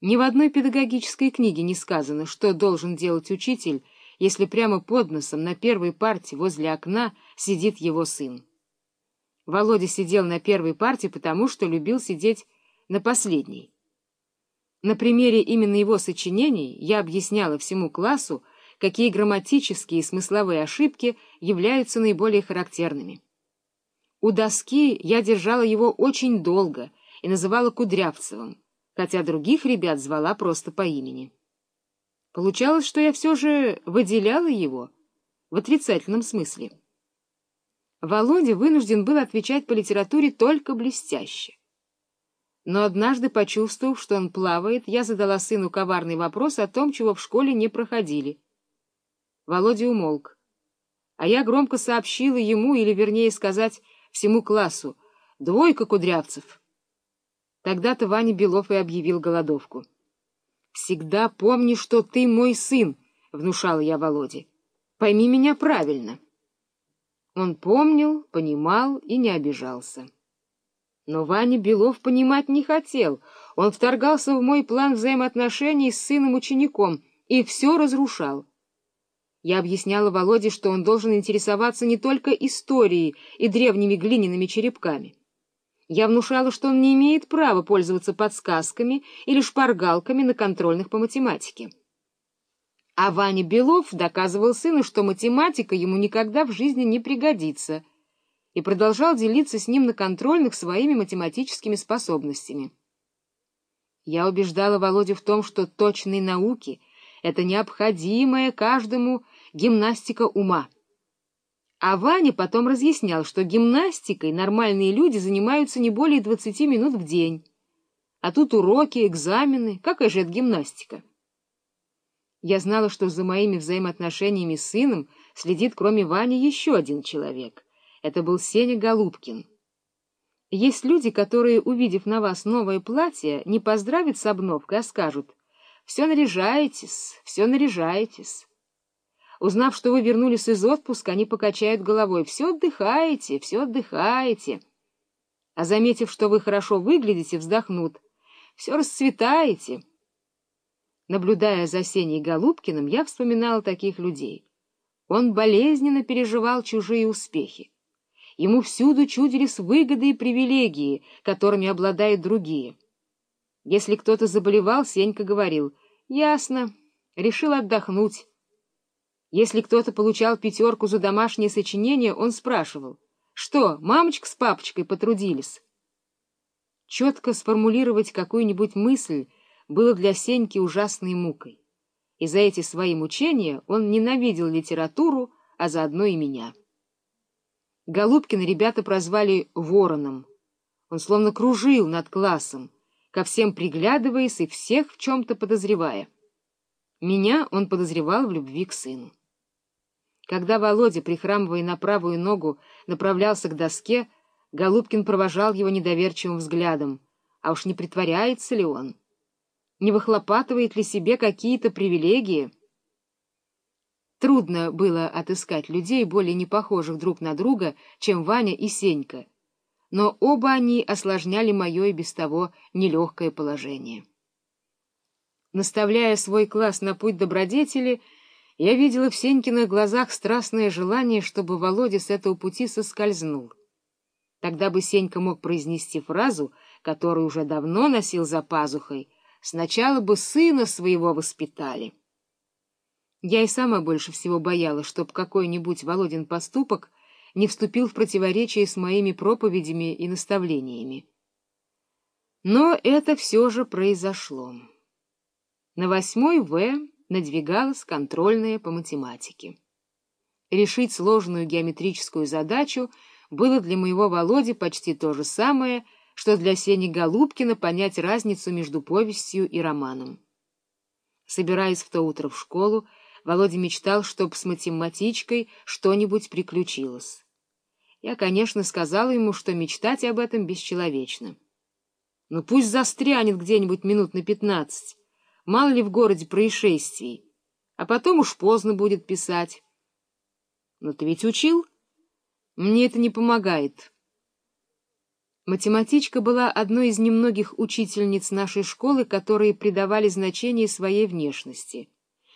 Ни в одной педагогической книге не сказано, что должен делать учитель, если прямо под носом на первой парте возле окна сидит его сын. Володя сидел на первой парте, потому что любил сидеть на последней. На примере именно его сочинений я объясняла всему классу, какие грамматические и смысловые ошибки являются наиболее характерными. У доски я держала его очень долго и называла Кудрявцевым, хотя других ребят звала просто по имени. Получалось, что я все же выделяла его в отрицательном смысле. Володя вынужден был отвечать по литературе только блестяще. Но однажды, почувствовав, что он плавает, я задала сыну коварный вопрос о том, чего в школе не проходили. Володя умолк. А я громко сообщила ему, или, вернее сказать, всему классу, «Двойка кудрявцев». Тогда-то Ваня Белов и объявил голодовку. «Всегда помни, что ты мой сын», — внушала я Володе. «Пойми меня правильно». Он помнил, понимал и не обижался. Но Ваня Белов понимать не хотел. Он вторгался в мой план взаимоотношений с сыном-учеником и все разрушал. Я объясняла Володе, что он должен интересоваться не только историей и древними глиняными черепками. Я внушала, что он не имеет права пользоваться подсказками или шпаргалками на контрольных по математике. А Ваня Белов доказывал сыну, что математика ему никогда в жизни не пригодится, и продолжал делиться с ним на контрольных своими математическими способностями. Я убеждала Володю в том, что точные науки — это необходимая каждому гимнастика ума. А Ваня потом разъяснял, что гимнастикой нормальные люди занимаются не более 20 минут в день. А тут уроки, экзамены. Какая же это гимнастика? Я знала, что за моими взаимоотношениями с сыном следит, кроме Вани, еще один человек. Это был Сеня Голубкин. Есть люди, которые, увидев на вас новое платье, не поздравят с обновкой, а скажут «Все наряжаетесь, все наряжаетесь». Узнав, что вы вернулись из отпуска, они покачают головой. Все отдыхаете, все отдыхаете. А заметив, что вы хорошо выглядите, вздохнут. Все расцветаете. Наблюдая за Сеней Голубкиным, я вспоминала таких людей. Он болезненно переживал чужие успехи. Ему всюду чудились выгоды и привилегии, которыми обладают другие. Если кто-то заболевал, Сенька говорил, «Ясно, решил отдохнуть». Если кто-то получал пятерку за домашнее сочинение, он спрашивал, что, мамочка с папочкой потрудились? Четко сформулировать какую-нибудь мысль было для Сеньки ужасной мукой, и за эти свои мучения он ненавидел литературу, а заодно и меня. Голубкина ребята прозвали «вороном». Он словно кружил над классом, ко всем приглядываясь и всех в чем-то подозревая. Меня он подозревал в любви к сыну. Когда Володя, прихрамывая на правую ногу, направлялся к доске, Голубкин провожал его недоверчивым взглядом. А уж не притворяется ли он? Не выхлопатывает ли себе какие-то привилегии? Трудно было отыскать людей, более не похожих друг на друга, чем Ваня и Сенька. Но оба они осложняли мое и без того нелегкое положение. Наставляя свой класс на путь добродетели, я видела в Сенькиных глазах страстное желание, чтобы Володя с этого пути соскользнул. Тогда бы Сенька мог произнести фразу, которую уже давно носил за пазухой, «Сначала бы сына своего воспитали». Я и сама больше всего боялась, чтоб какой-нибудь Володин поступок не вступил в противоречие с моими проповедями и наставлениями. Но это все же произошло. На восьмой В надвигалась контрольная по математике. Решить сложную геометрическую задачу было для моего Володи почти то же самое, что для Сени Голубкина понять разницу между повестью и романом. Собираясь в то утро в школу, Володя мечтал, чтоб с математичкой что-нибудь приключилось. Я, конечно, сказала ему, что мечтать об этом бесчеловечно. Ну пусть застрянет где-нибудь минут на пятнадцать, Мало ли в городе происшествий. А потом уж поздно будет писать. Но ты ведь учил? Мне это не помогает. Математичка была одной из немногих учительниц нашей школы, которые придавали значение своей внешности.